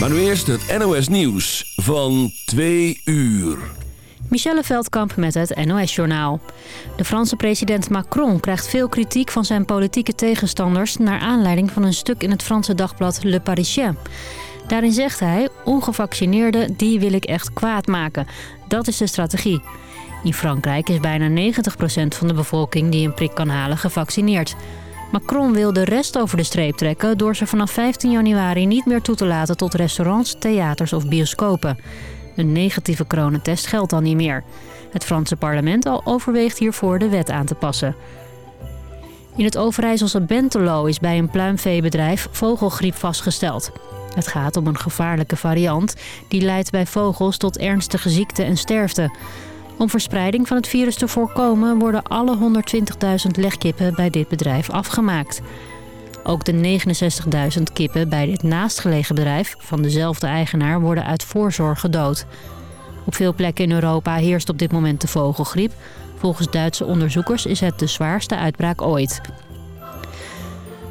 Maar nu eerst het NOS Nieuws van 2 uur. Michelle Veldkamp met het NOS-journaal. De Franse president Macron krijgt veel kritiek van zijn politieke tegenstanders... naar aanleiding van een stuk in het Franse dagblad Le Parisien. Daarin zegt hij, ongevaccineerden, die wil ik echt kwaad maken. Dat is de strategie. In Frankrijk is bijna 90% van de bevolking die een prik kan halen gevaccineerd. Macron wil de rest over de streep trekken... door ze vanaf 15 januari niet meer toe te laten tot restaurants, theaters of bioscopen. Een negatieve coronatest geldt dan niet meer. Het Franse parlement al overweegt hiervoor de wet aan te passen. In het Overijsselse Bentelo is bij een pluimveebedrijf vogelgriep vastgesteld. Het gaat om een gevaarlijke variant die leidt bij vogels tot ernstige ziekte en sterfte. Om verspreiding van het virus te voorkomen worden alle 120.000 legkippen bij dit bedrijf afgemaakt. Ook de 69.000 kippen bij dit naastgelegen bedrijf van dezelfde eigenaar worden uit voorzorg gedood. Op veel plekken in Europa heerst op dit moment de vogelgriep. Volgens Duitse onderzoekers is het de zwaarste uitbraak ooit.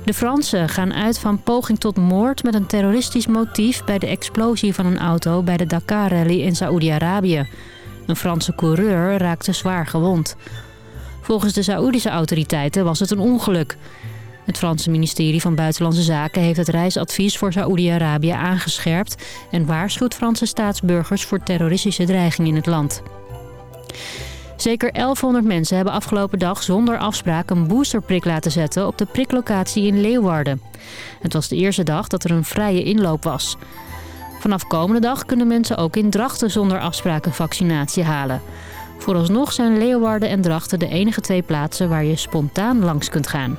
De Fransen gaan uit van poging tot moord met een terroristisch motief... bij de explosie van een auto bij de Dakar-rally in Saoedi-Arabië. Een Franse coureur raakte zwaar gewond. Volgens de Saoedische autoriteiten was het een ongeluk. Het Franse ministerie van Buitenlandse Zaken heeft het reisadvies voor Saoedi-Arabië aangescherpt... en waarschuwt Franse staatsburgers voor terroristische dreiging in het land. Zeker 1100 mensen hebben afgelopen dag zonder afspraak een boosterprik laten zetten op de priklocatie in Leeuwarden. Het was de eerste dag dat er een vrije inloop was. Vanaf komende dag kunnen mensen ook in Drachten zonder afspraak een vaccinatie halen. Vooralsnog zijn Leeuwarden en Drachten de enige twee plaatsen waar je spontaan langs kunt gaan.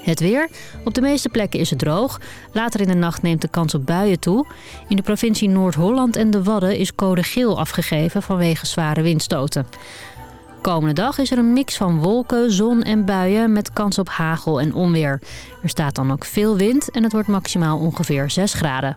Het weer. Op de meeste plekken is het droog. Later in de nacht neemt de kans op buien toe. In de provincie Noord-Holland en de Wadden is code geel afgegeven vanwege zware windstoten. Komende dag is er een mix van wolken, zon en buien met kans op hagel en onweer. Er staat dan ook veel wind en het wordt maximaal ongeveer 6 graden.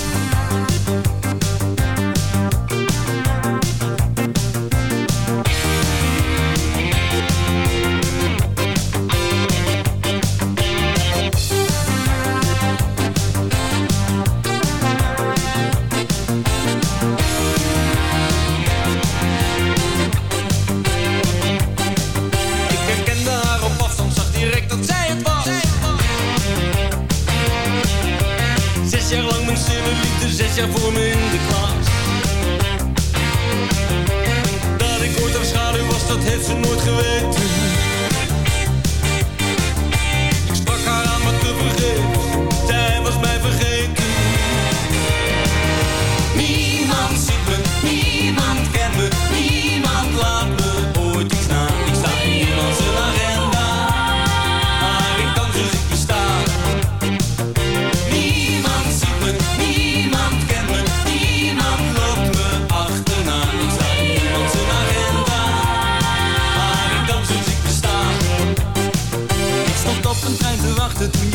Jaar voor me in de klas. Dat ik ooit haar schaduw was, dat heeft ze nooit geweten.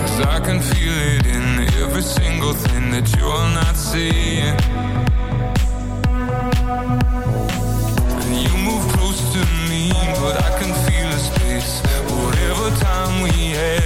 Cause I can feel it in every single thing that you're not seeing. And you move close to me, but I can feel a space. Whatever time we had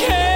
care?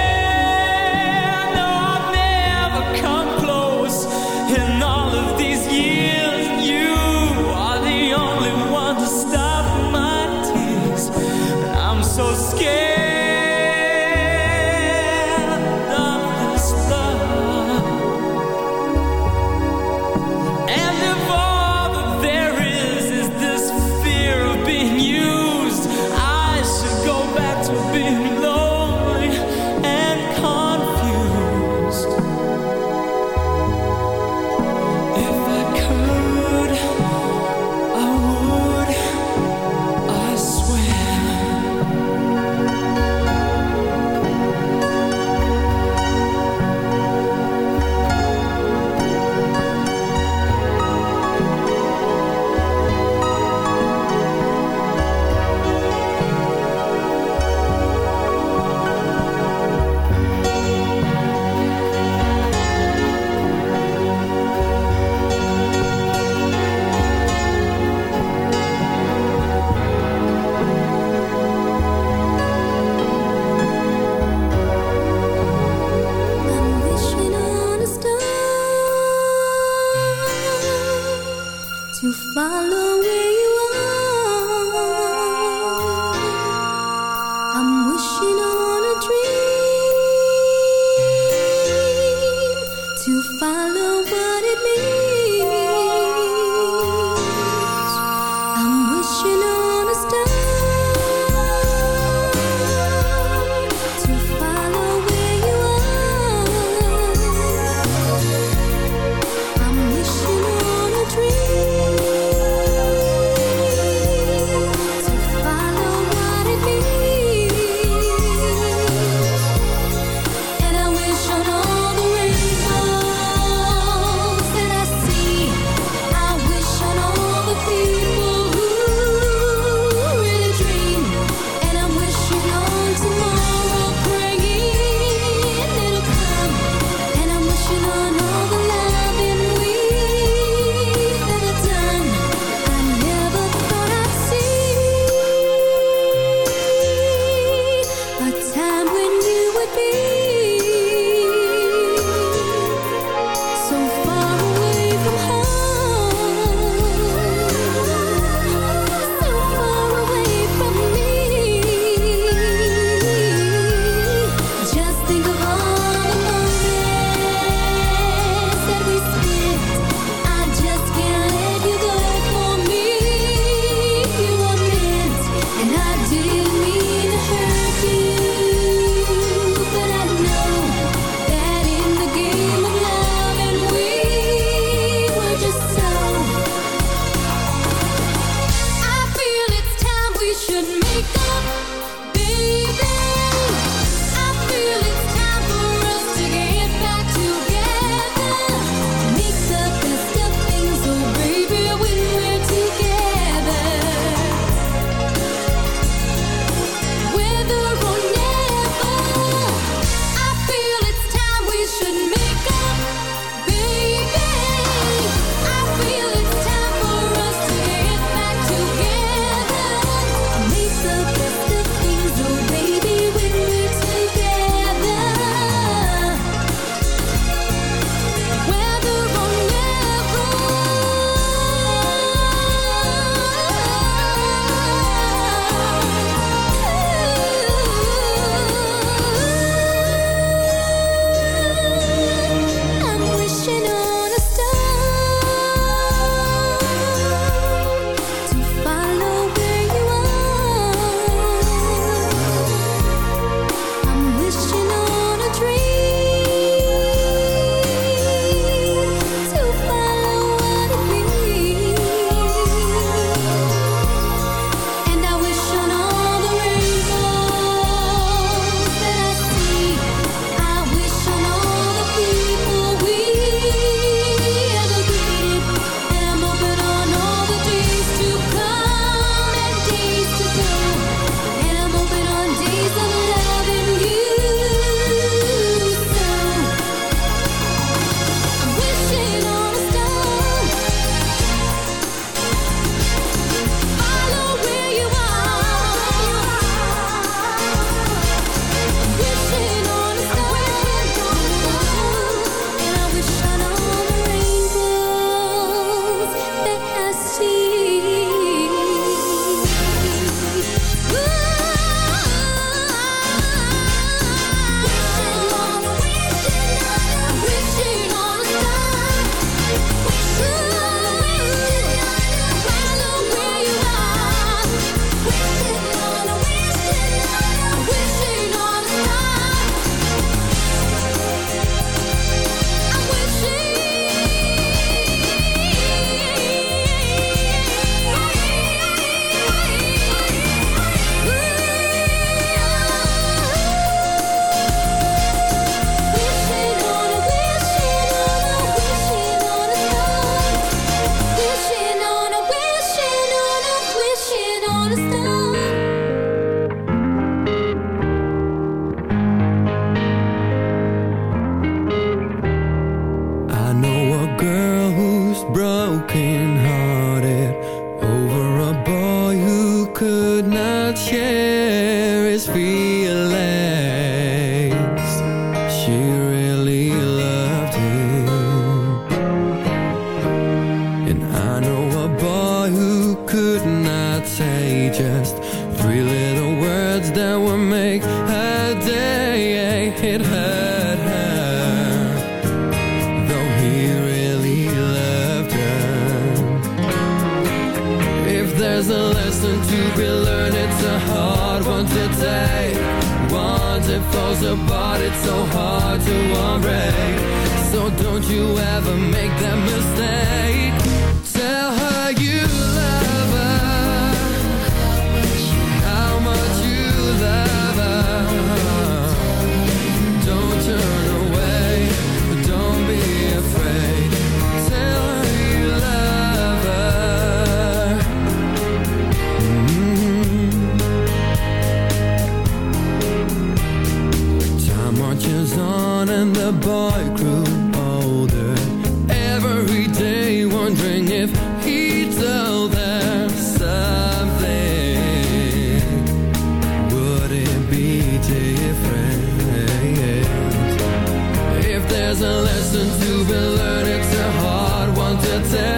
There's a lesson to be learned, it's a hard one to tell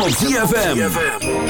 hem op ZFM.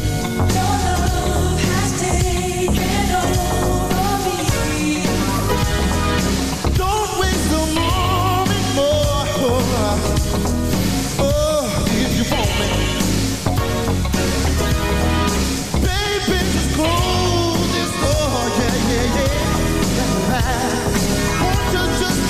back.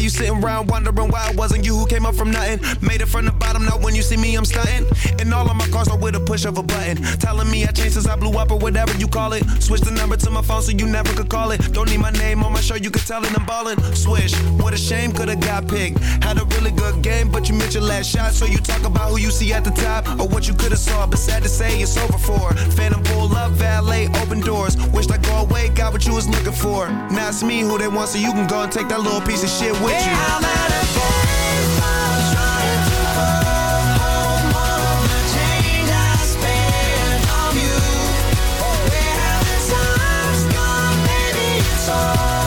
You sitting around wondering why it wasn't you who came up from nothing. Made it from the bottom, now when you see me, I'm stunting. And all of my cars are with a push of a button. Telling me I changed since I blew up or whatever you call it. Switch the number to my phone so you never could call it. Don't need my name on my shirt, you could tell it I'm ballin'. Swish, what a shame, could've got picked. Had a really good game, but you missed your last shot. So you talk about who you see at the top or what you could've saw. But sad to say, it's over for. Phantom pull up, valet, open doors. Wished I go was looking for. Now it's me who they want, so you can go and take that little piece of shit with you. I'm at a trying to of change I spent on you. Oh, Where have the times gone, baby? It's all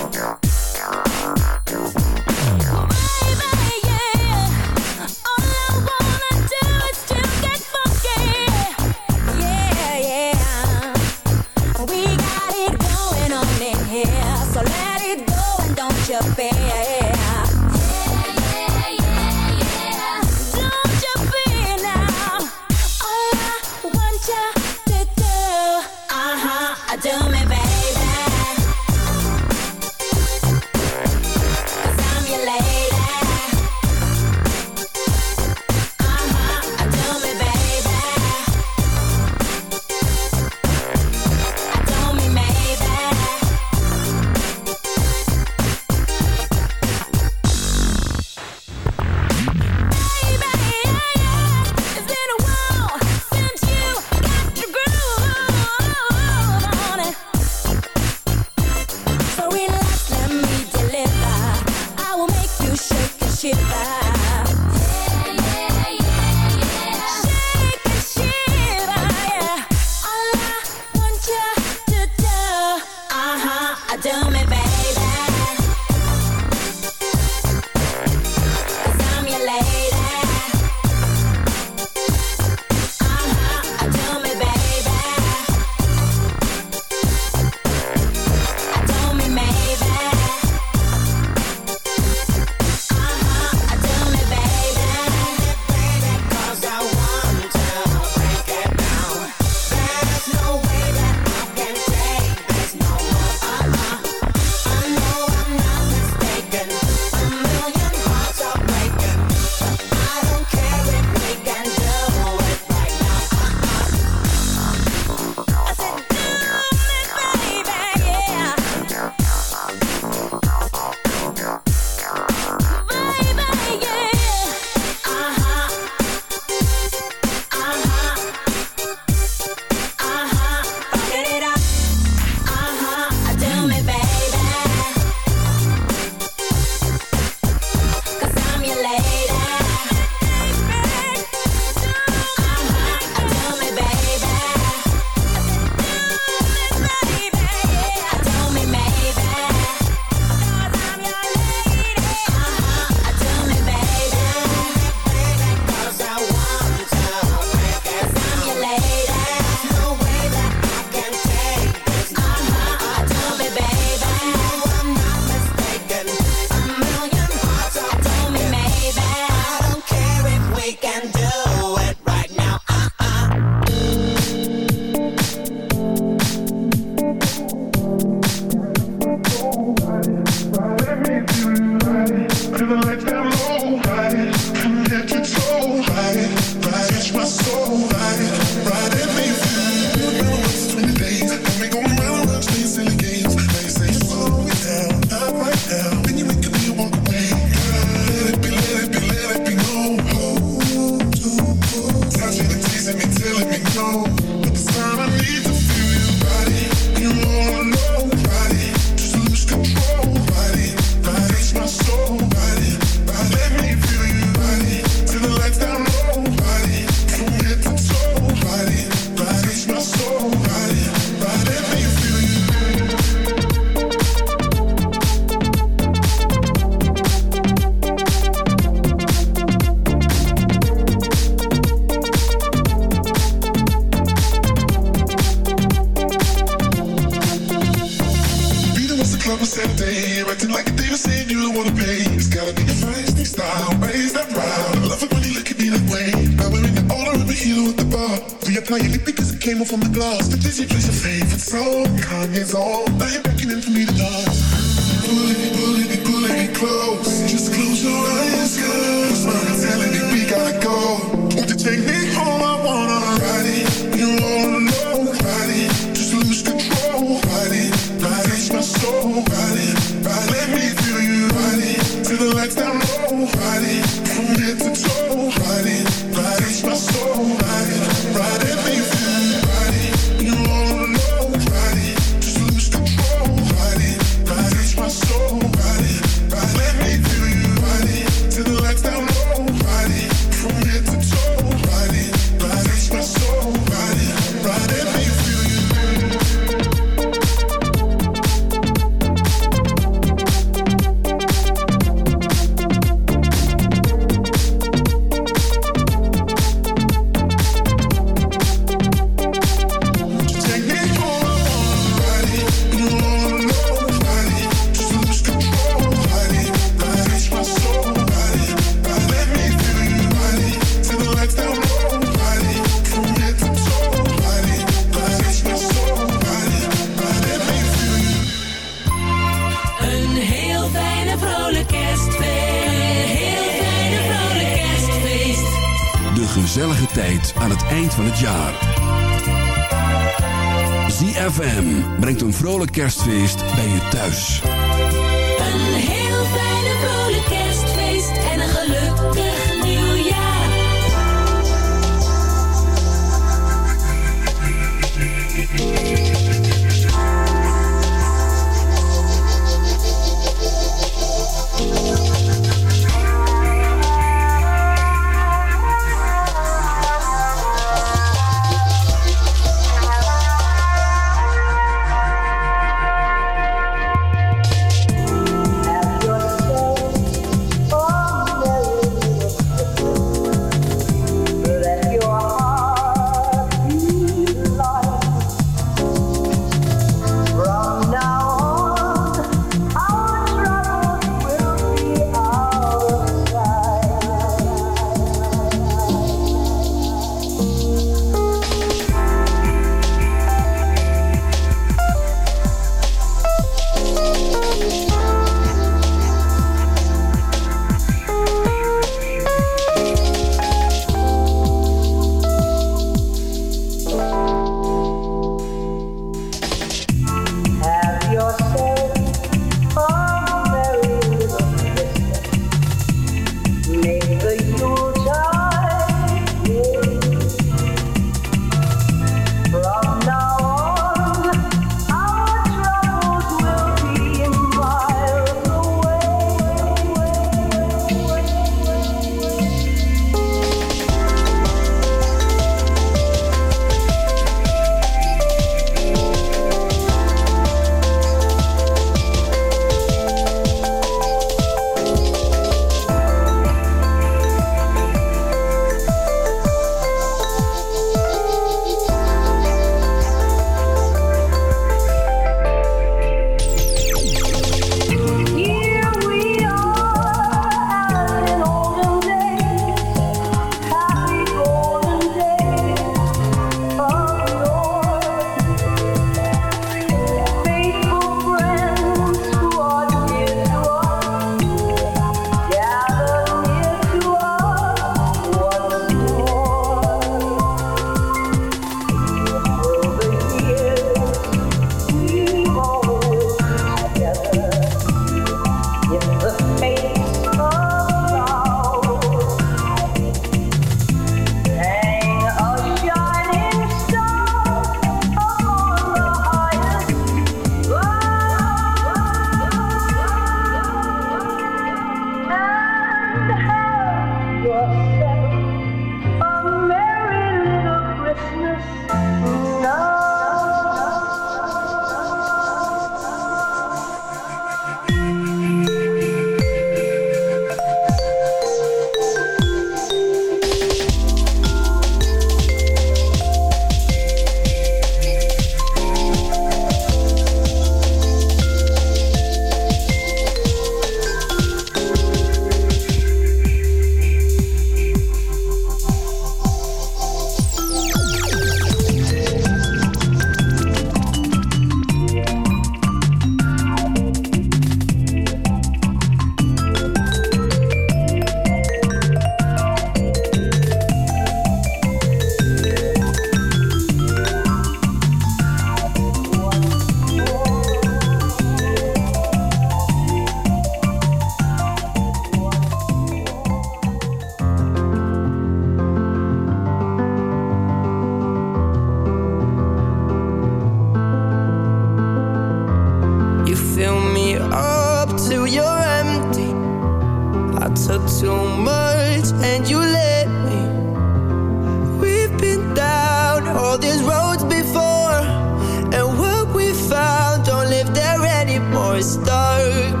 dark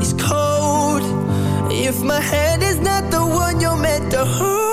It's cold. If my head is not the one you're meant to hold.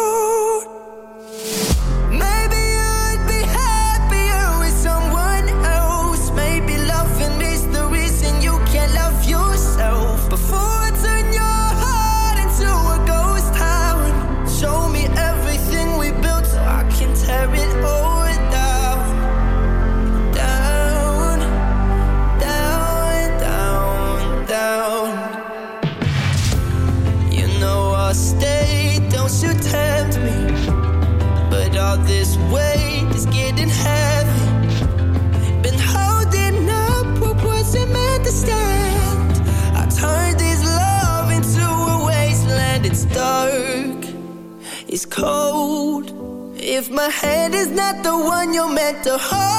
If my hand is not the one you're meant to hold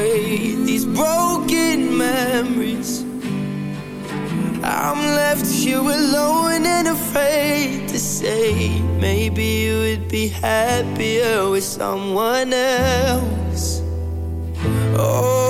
away these broken memories. I'm left here alone and afraid to say Maybe you would be happier with someone else. Oh.